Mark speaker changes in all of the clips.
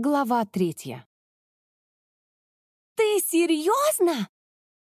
Speaker 1: Глава третья.
Speaker 2: «Ты серьезно?»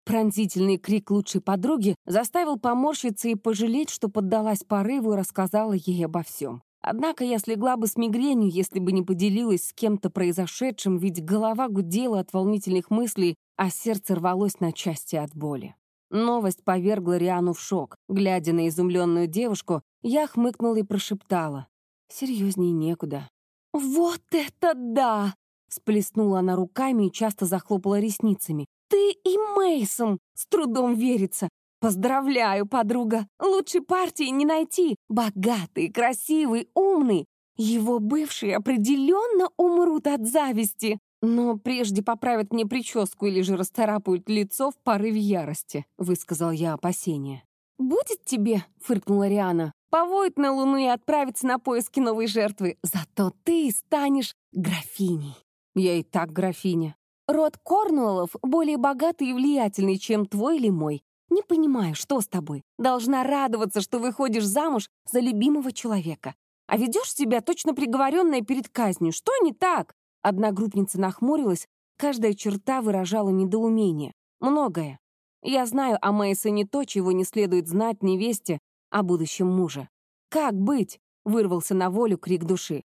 Speaker 1: Пронзительный крик лучшей подруги заставил поморщиться и пожалеть, что поддалась порыву и рассказала ей обо всем. Однако я слегла бы с мигренью, если бы не поделилась с кем-то произошедшим, ведь голова гудела от волнительных мыслей, а сердце рвалось на части от боли. Новость повергла Риану в шок. Глядя на изумленную девушку, я хмыкнула и прошептала. Серьезнее некуда.
Speaker 2: «Вот это да!» — сплеснула она руками и часто захлопала ресницами. «Ты и Мейсон! С трудом верится! Поздравляю, подруга! Лучшей партии не найти! Богатый, красивый, умный! Его бывшие определенно умрут от зависти!»
Speaker 1: «Но прежде поправят мне прическу или же расцарапают лицо в порыве ярости», — высказал я опасение.
Speaker 2: «Будет тебе», — фыркнула Риана повоет на Луну и отправится на поиски новой жертвы. Зато ты станешь графиней.
Speaker 1: Я и так графиня.
Speaker 2: Род Корнуоллов более богатый и влиятельный, чем твой или мой. Не понимаю, что с тобой. Должна радоваться, что выходишь замуж за любимого человека. А ведешь себя точно приговоренная перед казнью. Что не так? Одногруппница нахмурилась, каждая черта выражала недоумение. Многое. Я знаю о Мэйсоне то, чего не следует знать невесте, о будущем мужа. «Как быть?» — вырвался на волю крик души.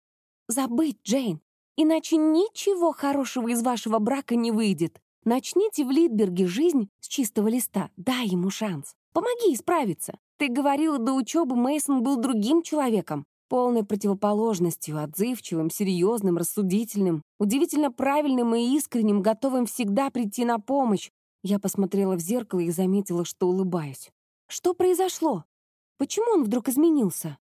Speaker 2: «Забыть, Джейн, иначе ничего хорошего из вашего брака не выйдет. Начните в Литберге жизнь с чистого листа, дай ему шанс. Помоги исправиться. Ты говорила, до учебы Мейсон был другим человеком, полной противоположностью, отзывчивым, серьезным, рассудительным, удивительно правильным и искренним, готовым всегда прийти на помощь. Я посмотрела в зеркало и заметила, что улыбаюсь. Что произошло? Почему он вдруг изменился?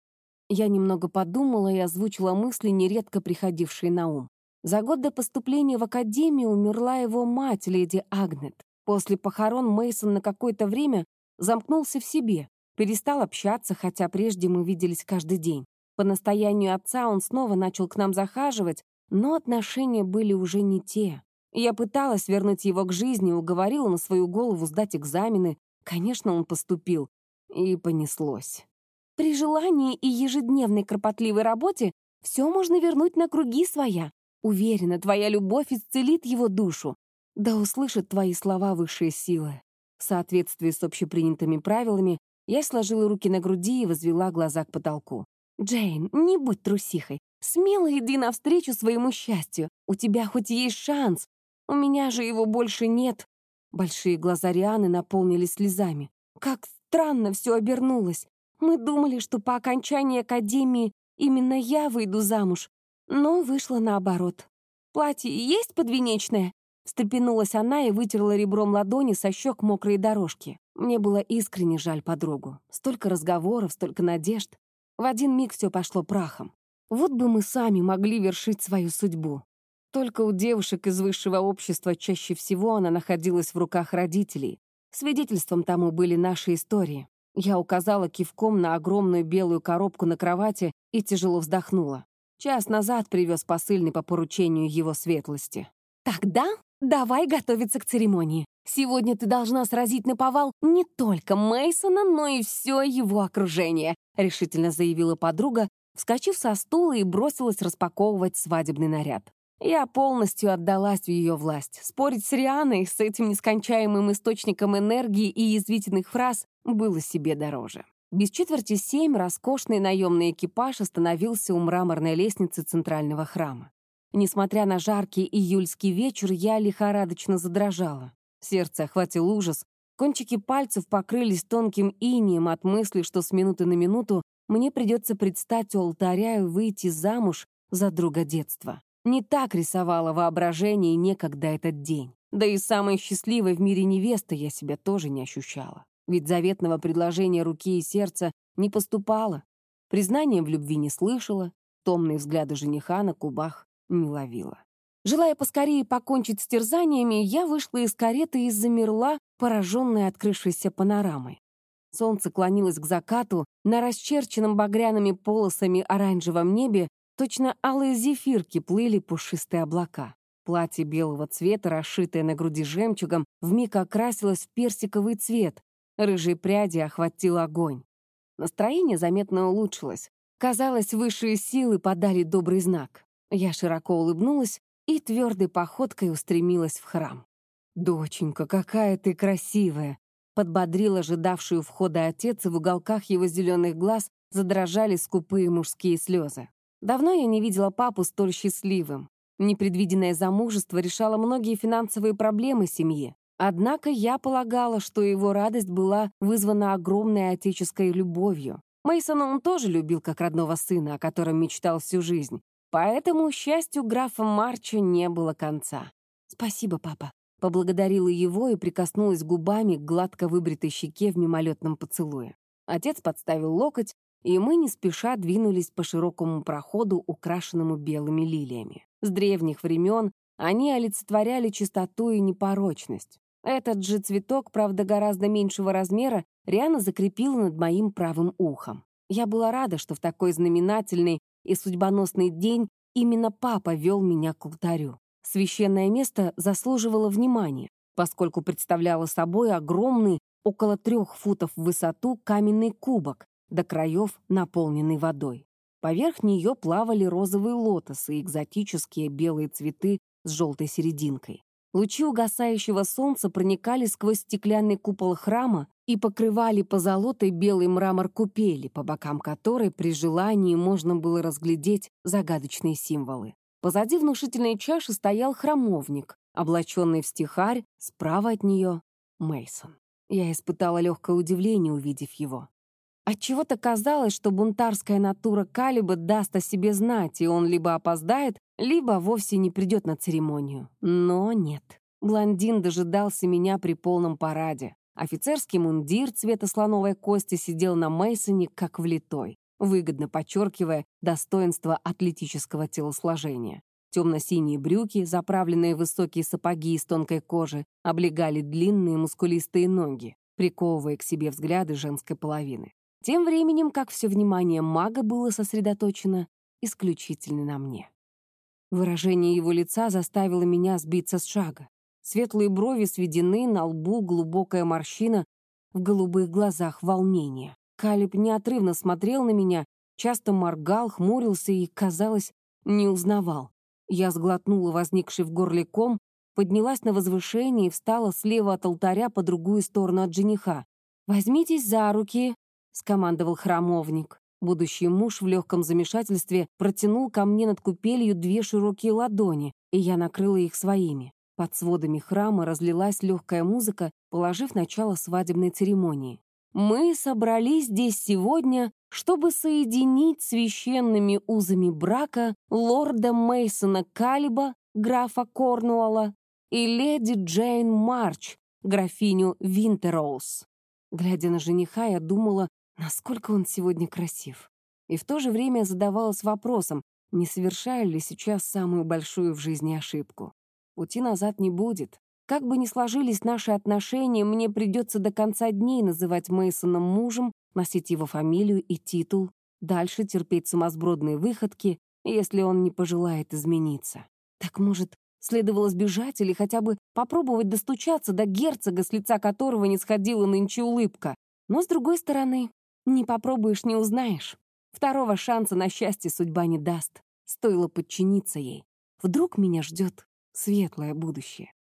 Speaker 2: Я немного подумала и озвучила мысли, нередко приходившие на ум. За год до поступления в академию умерла его мать, леди Агнет. После похорон Мейсон на какое-то время замкнулся в себе, перестал общаться, хотя прежде мы виделись каждый день. По настоянию отца он снова начал к нам захаживать, но отношения были уже не те. Я пыталась вернуть его к жизни, уговорила на свою голову сдать экзамены. Конечно, он поступил, и понеслось. При желании и ежедневной кропотливой работе все можно вернуть на круги своя. Уверена, твоя любовь исцелит его душу. Да услышат твои слова высшие силы. В соответствии с общепринятыми правилами, я сложила руки на груди и возвела глаза к потолку. «Джейн, не будь трусихой. Смело иди навстречу своему счастью. У тебя хоть есть шанс. У меня же его больше нет». Большие глаза Рианы наполнились слезами. «Как странно все обернулось. Мы думали, что по окончании академии именно я выйду замуж, но вышло наоборот. «Платье есть подвенечное?» Встрепенулась она и вытерла ребром ладони со щек мокрые дорожки. Мне было искренне жаль подругу. Столько разговоров, столько надежд. В один миг все пошло прахом. Вот бы мы сами могли вершить свою судьбу. Только у девушек из высшего общества чаще всего она находилась в руках родителей, Свидетельством тому были наши истории. Я указала кивком на огромную белую коробку на кровати и тяжело вздохнула. Час назад привез посыльный по поручению его светлости. «Тогда давай готовиться к церемонии. Сегодня ты должна сразить на повал не только Мейсона, но и все его окружение», решительно заявила подруга, вскочив со стула и бросилась распаковывать свадебный наряд. Я полностью отдалась в ее власть. Спорить с Рианой, с этим нескончаемым источником энергии и язвительных фраз, было себе дороже. Без четверти семь роскошный наемный экипаж остановился у мраморной лестницы центрального храма. Несмотря на жаркий июльский вечер, я лихорадочно задрожала. Сердце охватил ужас. Кончики пальцев покрылись тонким инием от мысли, что с минуты на минуту мне придется предстать у алтаря и выйти замуж за друга детства. Не так рисовало воображение некогда этот день. Да и самой счастливой в мире невесты я себя тоже не ощущала. Ведь заветного предложения руки и сердца не поступало. Признания в любви не слышала, томные взгляды жениха на кубах не ловила. Желая поскорее покончить с терзаниями, я вышла из кареты и замерла, пораженная открывшейся панорамой. Солнце клонилось к закату, на расчерченном багряными полосами оранжевом небе Точно алые зефирки плыли пушистые облака. Платье белого цвета, расшитое на груди жемчугом, вмиг окрасилось в персиковый цвет. Рыжие пряди охватил огонь. Настроение заметно улучшилось. Казалось, высшие силы подали добрый знак.
Speaker 1: Я широко улыбнулась и твердой походкой устремилась в храм. «Доченька, какая ты красивая!» Подбодрил ожидавшую входа отец, и в уголках его зеленых глаз задрожали скупые мужские слезы. Давно я не видела папу столь счастливым. Непредвиденное замужество решало многие финансовые проблемы семьи. Однако я полагала, что его радость была вызвана огромной отеческой любовью. Мейсона он тоже любил как родного сына, о котором мечтал всю жизнь. Поэтому счастью графа Марча не было конца. «Спасибо, папа», Поблагодарила его и прикоснулась губами к гладко выбритой щеке в мимолетном поцелуе. Отец подставил локоть, и мы не спеша двинулись по широкому проходу, украшенному белыми лилиями. С древних времен они олицетворяли чистоту и непорочность. Этот же цветок, правда, гораздо меньшего размера, Риана закрепила над моим правым ухом. Я была рада, что в такой знаменательный и судьбоносный день именно папа вел меня к алтарю. Священное место заслуживало внимания, поскольку представляло собой огромный, около трех футов в высоту, каменный кубок, до краев наполненный водой. Поверх нее плавали розовые лотосы и экзотические белые цветы с желтой серединкой. Лучи угасающего солнца проникали сквозь стеклянный купол храма и покрывали позолотой белый мрамор купели, по бокам которой при желании можно было разглядеть загадочные символы. Позади внушительной чаши стоял храмовник, облаченный в стихарь, справа от нее — Мейсон. Я испытала легкое удивление, увидев его. Отчего-то казалось, что бунтарская натура Калиба даст о себе знать, и он либо опоздает, либо вовсе не придет на церемонию. Но нет. Блондин дожидался меня при полном параде. Офицерский мундир цвета слоновой кости сидел на Мейсоне как влитой выгодно подчеркивая достоинство атлетического телосложения. Темно-синие брюки, заправленные высокие сапоги из тонкой кожи, облегали длинные мускулистые ноги, приковывая к себе взгляды женской половины. Тем временем, как все внимание мага было сосредоточено исключительно на мне. Выражение его лица заставило меня сбиться с шага. Светлые брови сведены, на лбу глубокая морщина, в голубых глазах волнение. Калиб неотрывно смотрел на меня, часто моргал, хмурился и, казалось, не узнавал. Я сглотнула возникший в горле ком, поднялась на возвышение и встала слева от алтаря по другую сторону от жениха. «Возьмитесь за руки», — скомандовал храмовник. Будущий муж в легком замешательстве протянул ко мне над купелью две широкие ладони, и я накрыла их своими. Под сводами храма разлилась легкая музыка, положив начало свадебной церемонии. Мы собрались здесь сегодня, чтобы соединить священными узами брака лорда Мейсона Калиба, графа Корнуолла, и леди Джейн Марч, графиню Винтероуз. Глядя на жениха, я думала, насколько он сегодня красив. И в то же время задавалась вопросом, не совершаю ли сейчас самую большую в жизни ошибку. Пути назад не будет. Как бы ни сложились наши отношения, мне придется до конца дней называть Мейсоном мужем, носить его фамилию и титул, дальше терпеть сумасбродные выходки, если он не пожелает измениться. Так, может, следовало сбежать или хотя бы попробовать достучаться до герцога, с лица которого не сходила нынче улыбка. Но, с другой стороны, не попробуешь, не узнаешь. Второго шанса на счастье судьба не даст. Стоило подчиниться ей. Вдруг меня ждет светлое будущее.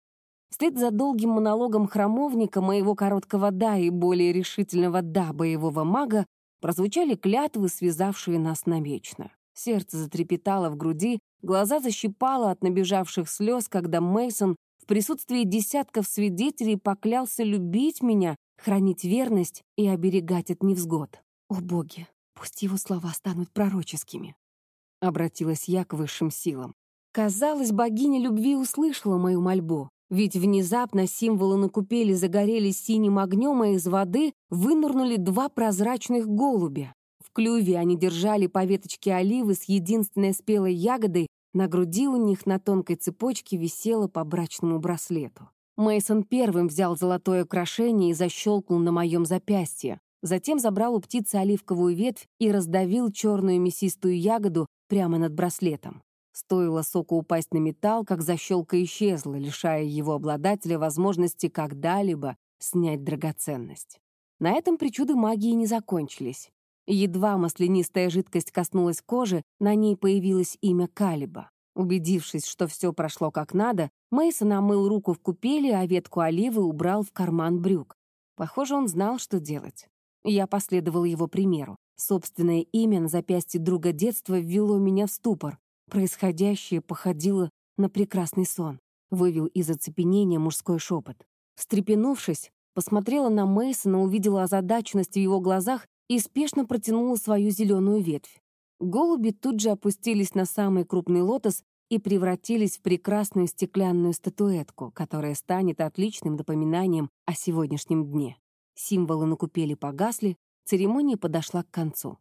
Speaker 1: Вслед за долгим монологом храмовника, моего короткого «да» и более решительного «да» боевого мага прозвучали клятвы, связавшие нас навечно. Сердце затрепетало в груди, глаза защипало от набежавших слез, когда Мейсон в присутствии десятков свидетелей поклялся любить меня, хранить верность и оберегать от невзгод. «О боги, пусть его слова станут пророческими», — обратилась я к высшим силам. Казалось, богиня любви услышала мою мольбу. Ведь внезапно символы на купели загорелись синим огнем, а из воды вынырнули два прозрачных голубя. В клюве они держали по веточке оливы с единственной спелой ягодой, на груди у них на тонкой цепочке висело по брачному браслету. Мейсон первым взял золотое украшение и защелкнул на моем запястье. Затем забрал у птицы оливковую ветвь и раздавил черную мясистую ягоду прямо над браслетом. Стоило соку упасть на металл, как защелка исчезла, лишая его обладателя возможности когда-либо снять драгоценность. На этом причуды магии не закончились. Едва маслянистая жидкость коснулась кожи, на ней появилось имя Калиба. Убедившись, что все прошло как надо, Мейсон омыл руку в купели, а ветку оливы убрал в карман брюк. Похоже, он знал, что делать. Я последовал его примеру. Собственное имя на запястье друга детства ввело меня в ступор. Происходящее походило на прекрасный сон. Вывел из оцепенения мужской шепот. Встрепенувшись, посмотрела на Мейсона, увидела озадаченность в его глазах и спешно протянула свою зеленую ветвь. Голуби тут же опустились на самый крупный лотос и превратились в прекрасную стеклянную статуэтку, которая станет отличным напоминанием о сегодняшнем дне. Символы на купели погасли, церемония подошла к концу.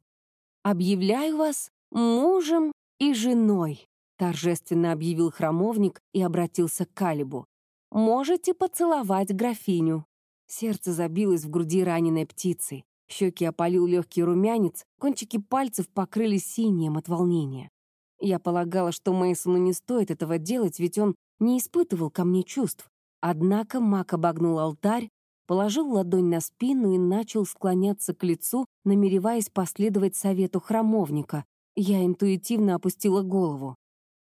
Speaker 1: «Объявляю вас мужем и женой», торжественно объявил храмовник и обратился к Калибу. «Можете поцеловать графиню». Сердце забилось в груди раненой птицы. Щеки опалил легкий румянец, кончики пальцев покрылись синим от волнения. Я полагала, что Мейсону не стоит этого делать, ведь он не испытывал ко мне чувств. Однако маг обогнул алтарь, положил ладонь на спину и начал склоняться к лицу, намереваясь последовать совету храмовника. Я интуитивно опустила голову.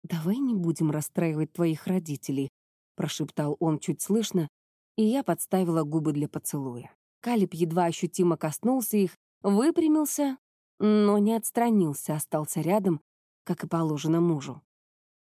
Speaker 1: «Давай не будем расстраивать твоих родителей», — прошептал он чуть слышно, и я подставила губы для поцелуя. Калиб едва ощутимо коснулся их, выпрямился, но не отстранился, остался рядом, как и положено мужу.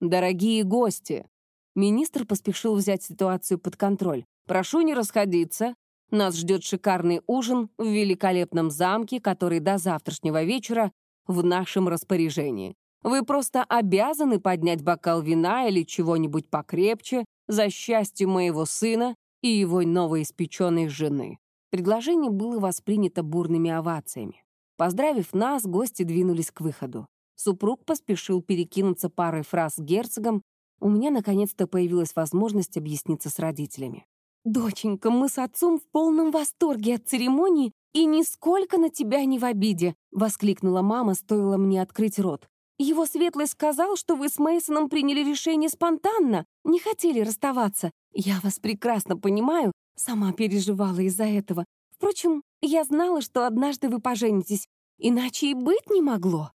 Speaker 1: «Дорогие гости!» Министр поспешил взять ситуацию под контроль. «Прошу не расходиться. Нас ждет шикарный ужин в великолепном замке, который до завтрашнего вечера в нашем распоряжении. Вы просто обязаны поднять бокал вина или чего-нибудь покрепче за счастье моего сына и его новоиспеченной жены. Предложение было воспринято бурными овациями. Поздравив нас, гости двинулись к выходу. Супруг поспешил перекинуться парой фраз с герцогом. У меня наконец-то появилась возможность объясниться с родителями. «Доченька, мы с отцом в полном восторге от церемонии и нисколько на тебя не в обиде», — воскликнула мама, стоило мне открыть рот. «Его светлость сказал, что вы с Мейсоном приняли решение спонтанно, не хотели расставаться. Я вас прекрасно понимаю, Сама переживала из-за этого. Впрочем, я знала, что однажды вы поженитесь, иначе и быть не могло.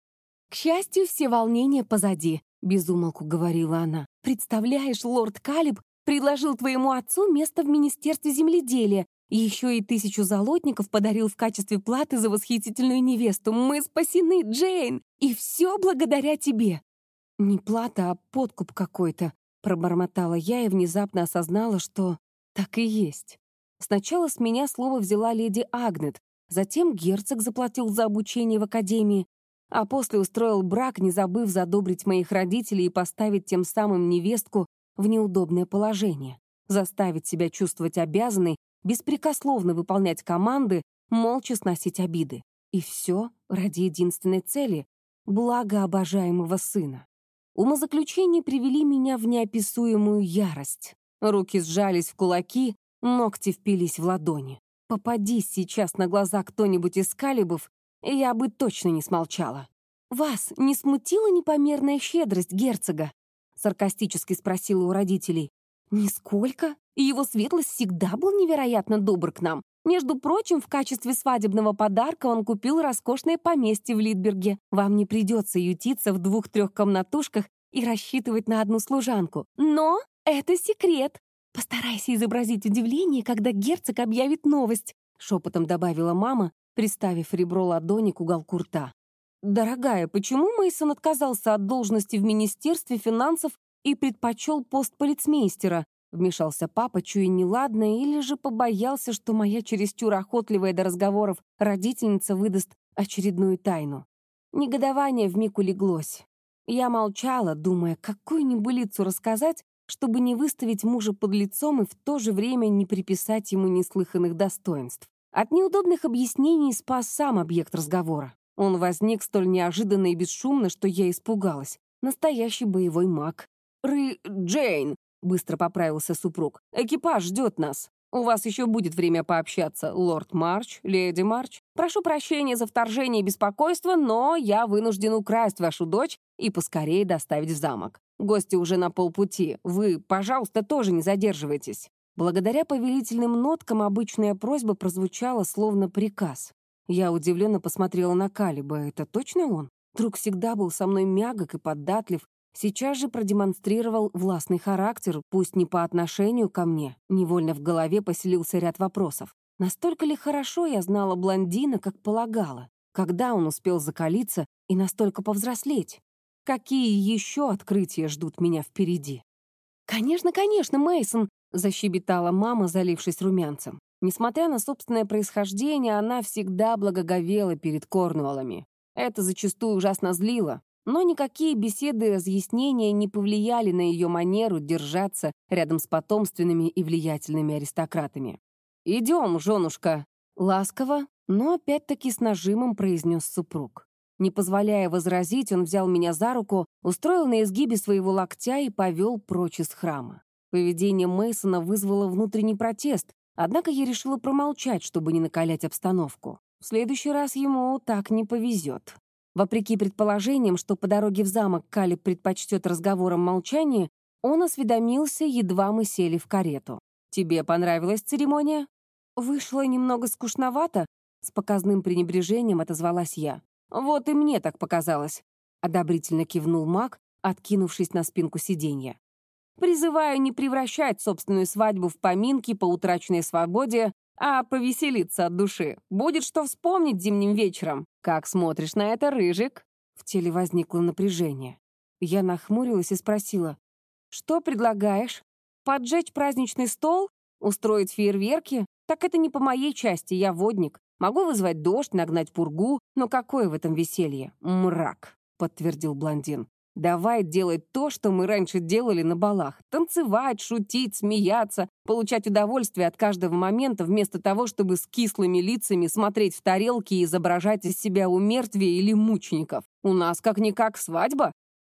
Speaker 1: К счастью, все волнения позади, безумолку говорила она. Представляешь, лорд Калиб предложил твоему отцу место в Министерстве земледелия, еще и тысячу золотников подарил в качестве платы за восхитительную невесту. Мы спасены, Джейн! И все благодаря тебе!» «Не плата, а подкуп какой-то», — пробормотала я и внезапно осознала, что так и есть. Сначала с меня слово взяла леди Агнет, затем герцог заплатил за обучение в академии, а после устроил брак, не забыв задобрить моих родителей и поставить тем самым невестку в неудобное положение, заставить себя чувствовать обязанной, беспрекословно выполнять команды, молча сносить обиды. И все ради единственной цели — блага обожаемого сына. Умозаключения привели меня в неописуемую ярость. Руки сжались в кулаки, ногти впились в ладони. Попадись сейчас на глаза кто-нибудь из калибов, я бы точно не смолчала. «Вас не смутила непомерная щедрость герцога?» — саркастически спросила у родителей. «Нисколько. Его светлость всегда был невероятно добр к нам. Между прочим, в качестве свадебного подарка он купил роскошное поместье в Литберге. Вам не придется ютиться в двух-трех комнатушках и рассчитывать на одну служанку. Но «Это секрет. Постарайся изобразить удивление, когда герцог объявит новость», шепотом добавила мама, приставив ребро ладони к уголку рта. «Дорогая, почему Мейсон отказался от должности в Министерстве финансов и предпочел пост полицмейстера?» Вмешался папа, чуя неладное, или же побоялся, что моя чересчур охотливая до разговоров родительница выдаст очередную тайну. Негодование вмиг улеглось. Я молчала, думая, какую небылицу рассказать, чтобы не выставить мужа под лицом и в то же время не приписать ему неслыханных достоинств. От неудобных объяснений спас сам объект разговора. Он возник столь неожиданно и бесшумно, что я испугалась. Настоящий боевой маг. «Ры... Джейн!» — быстро поправился супруг. «Экипаж ждет нас. У вас еще будет время пообщаться, лорд Марч, леди Марч. Прошу прощения за вторжение и беспокойство, но я вынужден украсть вашу дочь и поскорее доставить в замок. Гости уже на полпути. Вы, пожалуйста, тоже не задерживайтесь». Благодаря повелительным ноткам обычная просьба прозвучала словно приказ. Я удивленно посмотрела на Калиба. Это точно он? Друг всегда был со мной мягок и податлив. Сейчас же продемонстрировал властный характер, пусть не по отношению ко мне. Невольно в голове поселился ряд вопросов. Настолько ли хорошо я знала блондина, как полагала? Когда он успел закалиться и настолько повзрослеть? Какие еще открытия ждут меня впереди? «Конечно, конечно, Мейсон, защебетала мама, залившись румянцем. Несмотря на собственное происхождение, она всегда благоговела перед Корнуоллами. Это зачастую ужасно злило, но никакие беседы и разъяснения не повлияли на ее манеру держаться рядом с потомственными и влиятельными аристократами. «Идем, женушка!» Ласково, но опять-таки с нажимом произнес супруг. Не позволяя возразить, он взял меня за руку, устроил на изгибе своего локтя и повел прочь из храма. Поведение Мейсона вызвало внутренний протест, однако я решила промолчать, чтобы не накалять обстановку. В следующий раз ему так не повезет. Вопреки предположениям, что по дороге в замок Калиб предпочтет разговорам молчание, он осведомился, едва мы сели в карету. «Тебе понравилась церемония?» «Вышло немного скучновато», — с показным пренебрежением отозвалась я. «Вот и мне так показалось», — одобрительно кивнул маг, откинувшись на спинку сиденья. «Призываю не превращать собственную свадьбу в поминки по утраченной свободе, а повеселиться от души. Будет что вспомнить зимним вечером. Как смотришь на это, Рыжик?» В теле возникло напряжение. Я нахмурилась и спросила, «Что предлагаешь? Поджечь праздничный стол? Устроить фейерверки? Так это не по моей части, я водник. Могу вызвать дождь, нагнать пургу, но какое в этом веселье? Мрак, подтвердил блондин. Давай делать то, что мы раньше делали на балах. Танцевать, шутить, смеяться, получать удовольствие от каждого момента, вместо того, чтобы с кислыми лицами смотреть в тарелки и изображать из себя умертвие или мучеников. У нас как-никак свадьба.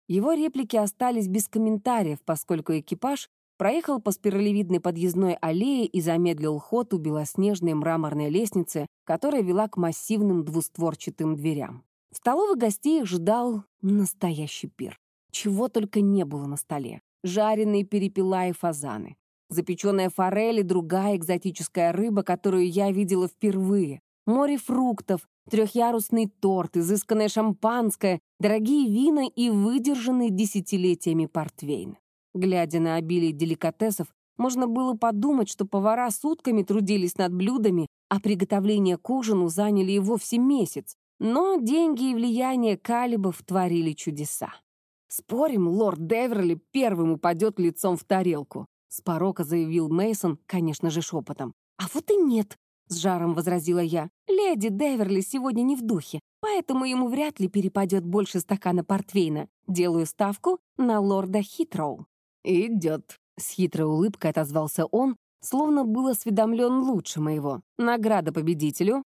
Speaker 1: Его реплики остались без комментариев, поскольку экипаж проехал по спиралевидной подъездной аллее и замедлил ход у белоснежной мраморной лестницы, которая вела к массивным двустворчатым дверям. В столовой гостей ждал настоящий пир. Чего только не было на столе. Жареные перепела и фазаны. Запеченная форель и другая экзотическая рыба, которую я видела впервые. Море фруктов, трехъярусный торт, изысканное шампанское, дорогие вина и выдержанный десятилетиями портвейн. Глядя на обилие деликатесов, можно было подумать, что повара сутками трудились над блюдами, а приготовление к ужину заняли и вовсе месяц. Но деньги и влияние калибов творили чудеса. «Спорим, лорд Деверли первым упадет лицом в тарелку», с порока заявил Мейсон, конечно же, шепотом. «А вот и нет», — с жаром возразила я. «Леди Деверли сегодня не в духе, поэтому ему вряд ли перепадет больше стакана портвейна. Делаю ставку на лорда Хитроу». «Идет», — с хитрой улыбкой отозвался он, словно был осведомлен лучше моего. «Награда победителю?»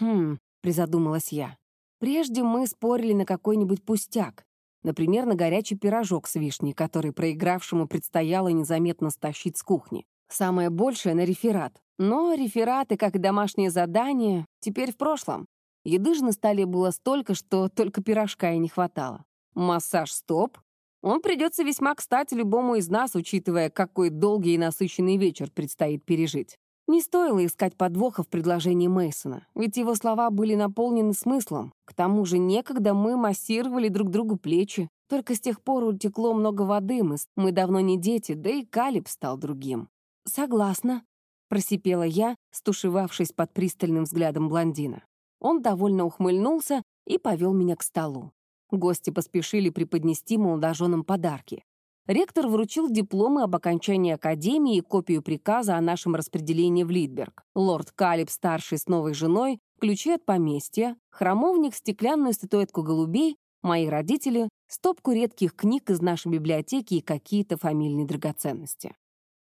Speaker 1: «Хм», — призадумалась я. «Прежде мы спорили на какой-нибудь пустяк. Например, на горячий пирожок с вишней, который проигравшему предстояло незаметно стащить с кухни. Самое большее — на реферат. Но рефераты, как и домашние задания, теперь в прошлом. Еды же на столе было столько, что только пирожка и не хватало. Массаж стоп, он придется весьма кстати любому из нас, учитывая, какой долгий и насыщенный вечер предстоит пережить. Не стоило искать подвоха в предложении Мейсона, ведь его слова были наполнены смыслом. К тому же некогда мы массировали друг другу плечи. Только с тех пор утекло много воды, мы, мы давно не дети, да и Калиб стал другим. «Согласна», — просипела я, стушевавшись под пристальным взглядом блондина. Он довольно ухмыльнулся и повел меня к столу. Гости поспешили преподнести молодоженам подарки. Ректор вручил дипломы об окончании академии и копию приказа о нашем распределении в Лидберг. Лорд Калиб, старший с новой женой, ключи от поместья, храмовник, стеклянную статуэтку голубей, мои родители, стопку редких книг из нашей библиотеки и какие-то фамильные драгоценности.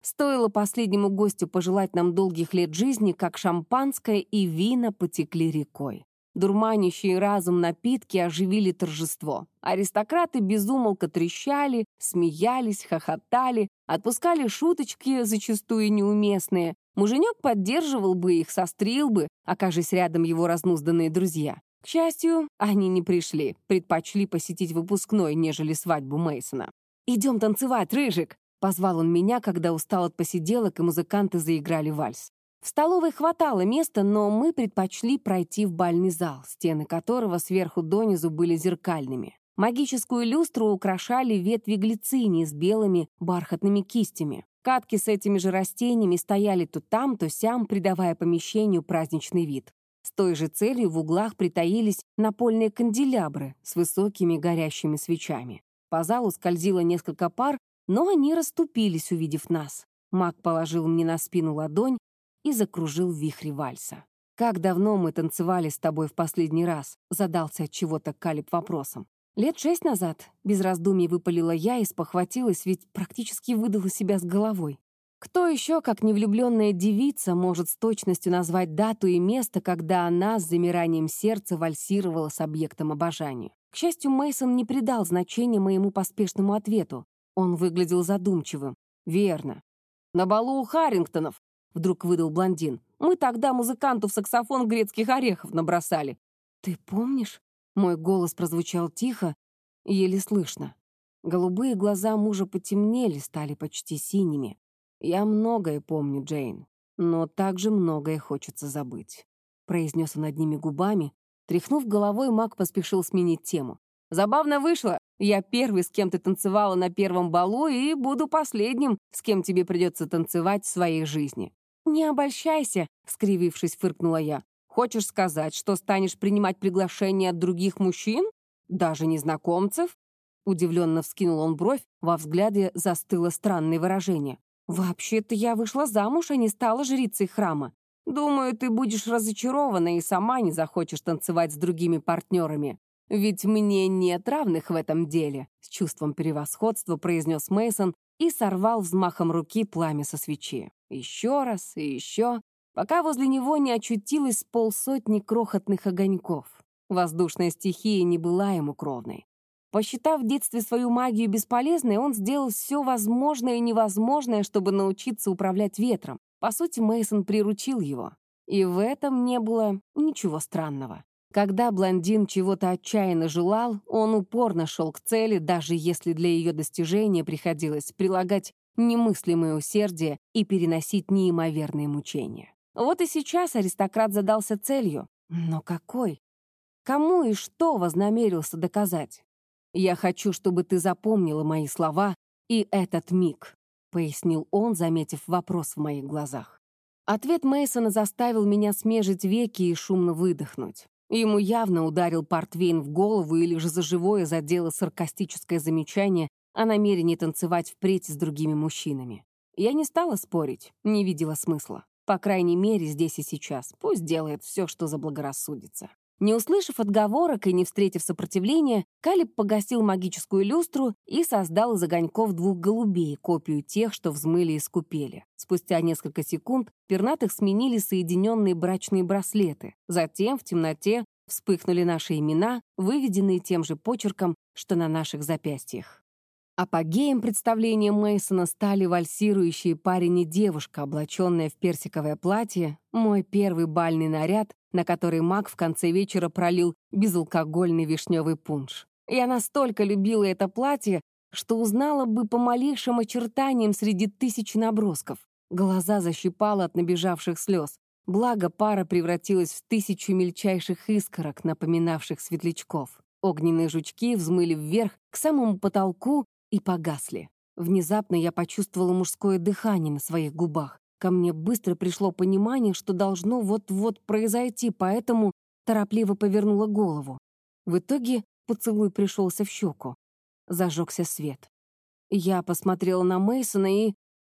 Speaker 1: Стоило последнему гостю пожелать нам долгих лет жизни, как шампанское и вина потекли рекой. Дурманящие разум напитки оживили торжество. Аристократы безумолко трещали, смеялись, хохотали, отпускали шуточки, зачастую неуместные. Муженек поддерживал бы их, сострил бы, окажись рядом его разнузданные друзья. К счастью, они не пришли, предпочли посетить выпускной, нежели свадьбу Мейсона. «Идем танцевать, Рыжик!» — позвал он меня, когда устал от посиделок, и музыканты заиграли вальс. В столовой хватало места, но мы предпочли пройти в бальный зал, стены которого сверху донизу были зеркальными. Магическую люстру украшали ветви глицинии с белыми бархатными кистями. Катки с этими же растениями стояли то там, то сям, придавая помещению праздничный вид. С той же целью в углах притаились напольные канделябры с высокими горящими свечами. По залу скользило несколько пар, но они расступились, увидев нас. Маг положил мне на спину ладонь и закружил в вихре вальса. «Как давно мы танцевали с тобой в последний раз?» — задался от чего-то Калиб вопросом. «Лет шесть назад», — без раздумий выпалила я и спохватилась, ведь практически выдала себя с головой. Кто еще, как невлюбленная девица, может с точностью назвать дату и место, когда она с замиранием сердца вальсировала с объектом обожания? К счастью, Мейсон не придал значения моему поспешному ответу. Он выглядел задумчивым. «Верно. На балу у Харрингтонов», — вдруг выдал блондин. «Мы тогда музыканту в саксофон грецких орехов набросали». «Ты помнишь?» Мой голос прозвучал тихо, еле слышно. Голубые глаза мужа потемнели, стали почти синими. «Я многое помню, Джейн, но также многое хочется забыть», — произнес он одними губами. Тряхнув головой, маг поспешил сменить тему. «Забавно вышло. Я первый, с кем ты танцевала на первом балу, и буду последним, с кем тебе придется танцевать в своей жизни». «Не обольщайся», — скривившись, фыркнула я. «Хочешь сказать, что станешь принимать приглашения от других мужчин? Даже незнакомцев?» Удивленно вскинул он бровь, во взгляде застыло странное выражение. «Вообще-то я вышла замуж, а не стала жрицей храма. Думаю, ты будешь разочарована и сама не захочешь танцевать с другими партнерами. Ведь мне нет равных в этом деле», — с чувством превосходства произнес Мейсон и сорвал взмахом руки пламя со свечи. Еще раз и еще, пока возле него не очутилось полсотни крохотных огоньков. Воздушная стихия не была ему кровной. Посчитав в детстве свою магию бесполезной, он сделал все возможное и невозможное, чтобы научиться управлять ветром. По сути, Мейсон приручил его. И в этом не было ничего странного. Когда блондин чего-то отчаянно желал, он упорно шел к цели, даже если для ее достижения приходилось прилагать немыслимое усердие и переносить неимоверные мучения. Вот и сейчас аристократ задался целью. Но какой? Кому и что вознамерился доказать? «Я хочу, чтобы ты запомнила мои слова и этот миг», — пояснил он, заметив вопрос в моих глазах. Ответ Мейсона заставил меня смежить веки и шумно выдохнуть. Ему явно ударил портвейн в голову или же за живое задело саркастическое замечание о намерении танцевать впредь с другими мужчинами. Я не стала спорить, не видела смысла. По крайней мере, здесь и сейчас. Пусть делает все, что заблагорассудится. Не услышав отговорок и не встретив сопротивления, Калиб погасил магическую люстру и создал из огоньков двух голубей, копию тех, что взмыли и скупели. Спустя несколько секунд пернатых сменили соединенные брачные браслеты. Затем в темноте вспыхнули наши имена, выведенные тем же почерком, что на наших запястьях. Апогеем представления Мейсона стали вальсирующие парень и девушка, облаченная в персиковое платье, мой первый бальный наряд, на который маг в конце вечера пролил безалкогольный вишневый пунш. Я настолько любила это платье, что узнала бы по малейшим очертаниям среди тысяч набросков. Глаза защипала от набежавших слез. Благо, пара превратилась в тысячу мельчайших искорок, напоминавших светлячков. Огненные жучки взмыли вверх к самому потолку и погасли. Внезапно я почувствовала мужское дыхание на своих губах. Ко мне быстро пришло понимание, что должно вот-вот произойти, поэтому торопливо повернула голову. В итоге поцелуй пришелся в щеку. Зажегся свет. Я посмотрела на Мейсона и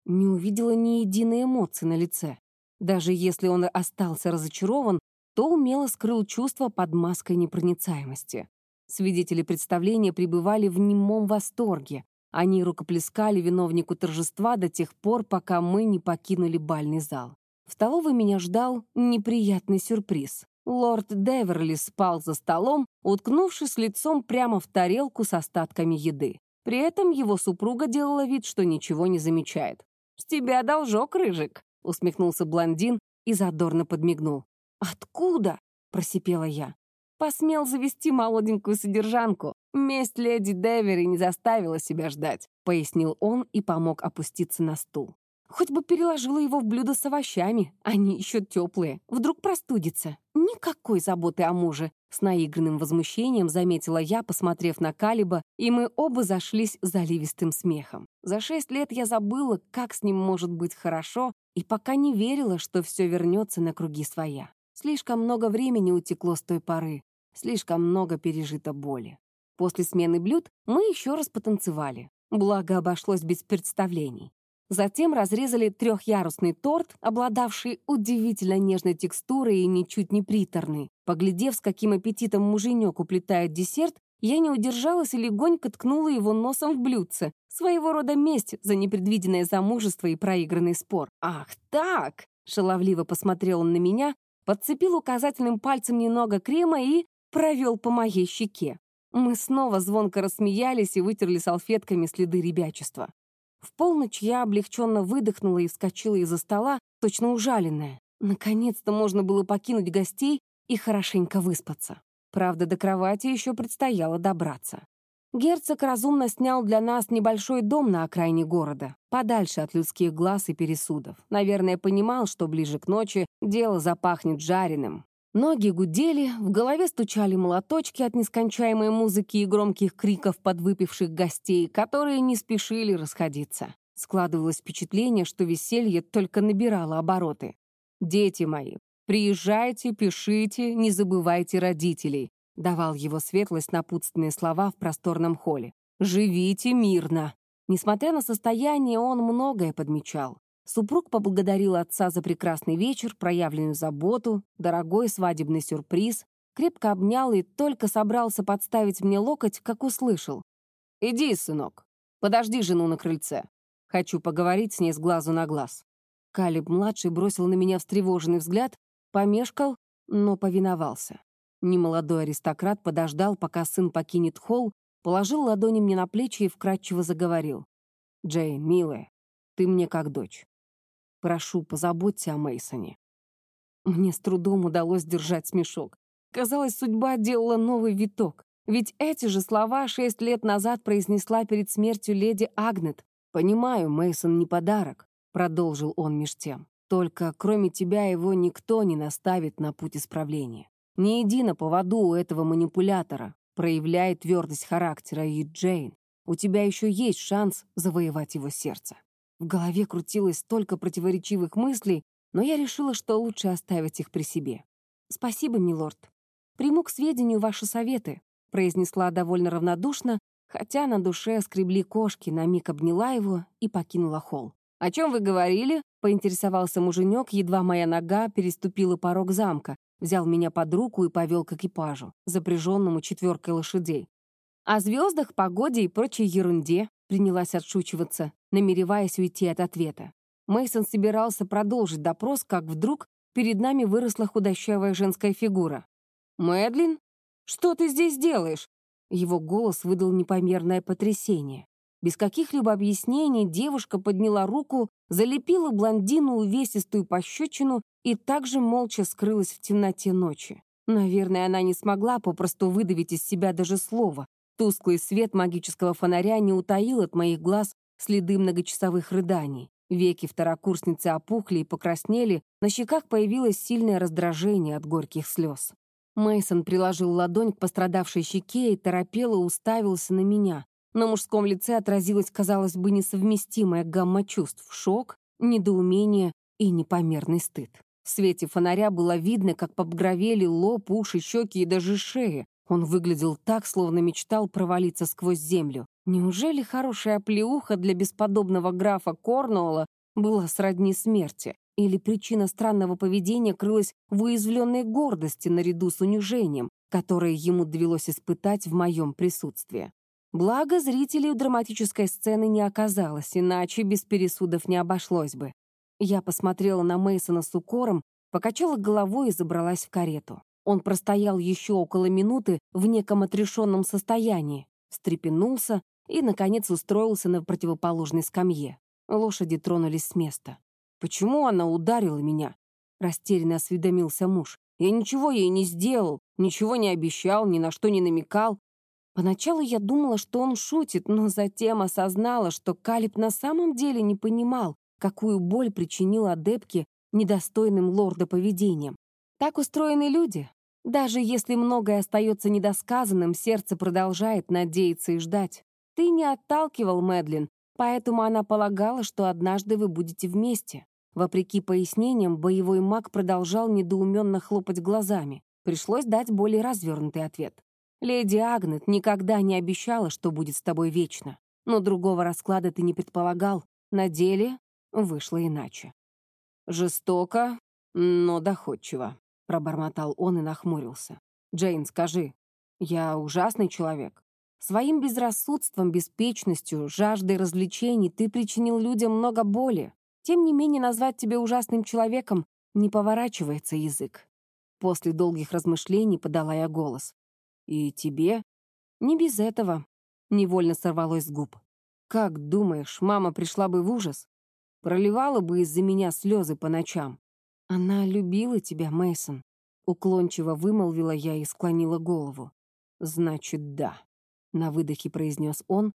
Speaker 1: не увидела ни единой эмоции на лице. Даже если он остался разочарован, то умело скрыл чувство под маской непроницаемости. Свидетели представления пребывали в немом восторге. Они рукоплескали виновнику торжества до тех пор, пока мы не покинули бальный зал. В столовой меня ждал неприятный сюрприз. Лорд Деверли спал за столом, уткнувшись лицом прямо в тарелку с остатками еды. При этом его супруга делала вид, что ничего не замечает. «С тебя должок, Рыжик», — усмехнулся блондин и задорно подмигнул. «Откуда?» — просипела я. Посмел завести молоденькую содержанку. Месть леди Девери не заставила себя ждать, пояснил он и помог опуститься на стул.
Speaker 2: Хоть бы переложила его в блюдо с овощами, они еще теплые. Вдруг простудится. Никакой заботы о муже. С наигранным возмущением заметила я, посмотрев на Калиба, и мы оба зашлись заливистым смехом. За шесть лет я забыла, как с ним может быть хорошо, и пока не верила, что все вернется на круги своя. Слишком много времени утекло с той поры, слишком много пережито боли. После смены блюд мы еще раз потанцевали. Благо обошлось без представлений. Затем разрезали трехъярусный торт, обладавший удивительно нежной текстурой и ничуть не приторный. Поглядев, с каким аппетитом муженек уплетает десерт, я не удержалась и легонько ткнула его носом в блюдце. Своего рода месть за непредвиденное замужество и проигранный спор. «Ах так!» — шаловливо посмотрел он на меня, подцепил указательным пальцем немного крема и провел по моей щеке. Мы снова звонко рассмеялись и вытерли салфетками следы ребячества. В полночь я облегченно выдохнула и вскочила из-за стола, точно ужаленная. Наконец-то можно было покинуть гостей и хорошенько выспаться. Правда, до кровати еще предстояло добраться. Герцог разумно снял для нас небольшой дом на окраине города, подальше от людских глаз и пересудов. Наверное, понимал, что ближе к ночи дело запахнет жареным. Ноги гудели, в голове стучали молоточки от нескончаемой музыки и громких криков подвыпивших гостей, которые не спешили расходиться. Складывалось впечатление, что веселье только набирало обороты. «Дети мои, приезжайте, пишите, не забывайте родителей», давал его светлость напутственные слова в просторном холле. «Живите мирно». Несмотря на состояние, он многое подмечал. Супруг поблагодарил отца за прекрасный вечер, проявленную заботу, дорогой свадебный сюрприз, крепко обнял и только собрался подставить мне локоть, как услышал. «Иди, сынок, подожди жену на крыльце. Хочу поговорить с ней с глазу на глаз». Калиб-младший бросил на меня встревоженный взгляд, помешкал, но повиновался. Немолодой аристократ подождал, пока сын покинет холл, положил ладони мне на плечи и вкратчиво заговорил. «Джейн, милая, ты мне как дочь. Прошу, позаботься о Мейсоне. Мне с трудом удалось держать смешок. Казалось, судьба делала новый виток. Ведь эти же слова шесть лет назад произнесла перед смертью леди Агнет. «Понимаю, Мейсон не подарок», — продолжил он меж тем. «Только кроме тебя его никто не наставит на путь исправления. Не иди на поводу у этого манипулятора, проявляй твердость характера, и, Джейн, у тебя еще есть шанс завоевать его сердце». В голове крутилось столько противоречивых мыслей, но я решила, что лучше оставить их при себе. «Спасибо, милорд. Приму к сведению ваши советы», произнесла довольно равнодушно, хотя на душе скребли кошки, на миг обняла его и покинула холл. «О чем вы говорили?» — поинтересовался муженек, едва моя нога переступила порог замка, взял меня под руку и повел к экипажу, запряженному четверкой лошадей. «О звездах, погоде и прочей ерунде», — принялась отшучиваться намереваясь уйти от ответа. Мейсон собирался продолжить допрос, как вдруг перед нами выросла худощавая женская фигура. «Мэдлин? Что ты здесь делаешь?» Его голос выдал непомерное потрясение. Без каких-либо объяснений девушка подняла руку, залепила блондину увесистую пощечину и также молча скрылась в темноте ночи. Наверное, она не смогла попросту выдавить из себя даже слова. Тусклый свет магического фонаря не утаил от моих глаз следы многочасовых рыданий. Веки второкурсницы опухли и покраснели, на щеках появилось сильное раздражение от горьких слез. Мейсон приложил ладонь к пострадавшей щеке и торопело уставился на меня. На мужском лице отразилась, казалось бы, несовместимая гамма чувств — шок, недоумение и непомерный стыд. В свете фонаря было видно, как побгровели лоб, уши, щеки и даже шея. Он выглядел так, словно мечтал провалиться сквозь землю. Неужели хорошая плеуха для бесподобного графа Корнуолла была сродни смерти? Или причина странного поведения крылась в уязвленной гордости наряду с унижением, которое ему довелось испытать в моем присутствии? Благо, зрителей у драматической сцены не оказалось, иначе без пересудов не обошлось бы. Я посмотрела на Мейсона с укором, покачала головой и забралась в карету. Он простоял еще около минуты в неком отрешенном состоянии, встрепенулся, и, наконец, устроился на противоположной скамье. Лошади тронулись с места. «Почему она ударила меня?» — растерянно осведомился муж. «Я ничего ей не сделал, ничего не обещал, ни на что не намекал». Поначалу я думала, что он шутит, но затем осознала, что Калиб на самом деле не понимал,
Speaker 1: какую боль причинил адепке недостойным лорда поведением. Так устроены люди. Даже если многое остается недосказанным, сердце продолжает надеяться и ждать. Ты не отталкивал Мэдлин, поэтому она полагала, что однажды вы будете вместе. Вопреки пояснениям, боевой маг продолжал недоуменно хлопать глазами. Пришлось дать более развернутый ответ. «Леди Агнет никогда не обещала, что будет с тобой вечно. Но другого расклада ты не предполагал. На деле вышло иначе». «Жестоко, но доходчиво», — пробормотал он и нахмурился. «Джейн, скажи, я ужасный человек?» Своим безрассудством, беспечностью, жаждой развлечений ты причинил людям много боли. Тем не менее, назвать тебя ужасным человеком не поворачивается язык. После долгих размышлений подала я голос. «И тебе?» «Не без этого», — невольно сорвалось с губ. «Как думаешь, мама пришла бы в ужас? Проливала бы из-за меня слезы по ночам?» «Она любила тебя, Мейсон. уклончиво вымолвила я и склонила голову. «Значит, да», — на выдохе произнес он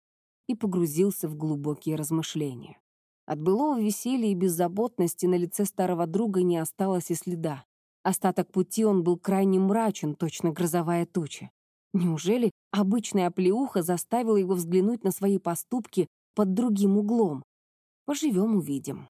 Speaker 1: и погрузился в глубокие размышления. От былого веселья и беззаботности на лице старого друга не осталось и следа. Остаток пути он был крайне мрачен, точно грозовая туча. Неужели обычная оплеуха заставила его взглянуть на свои поступки под другим углом? Поживем — увидим.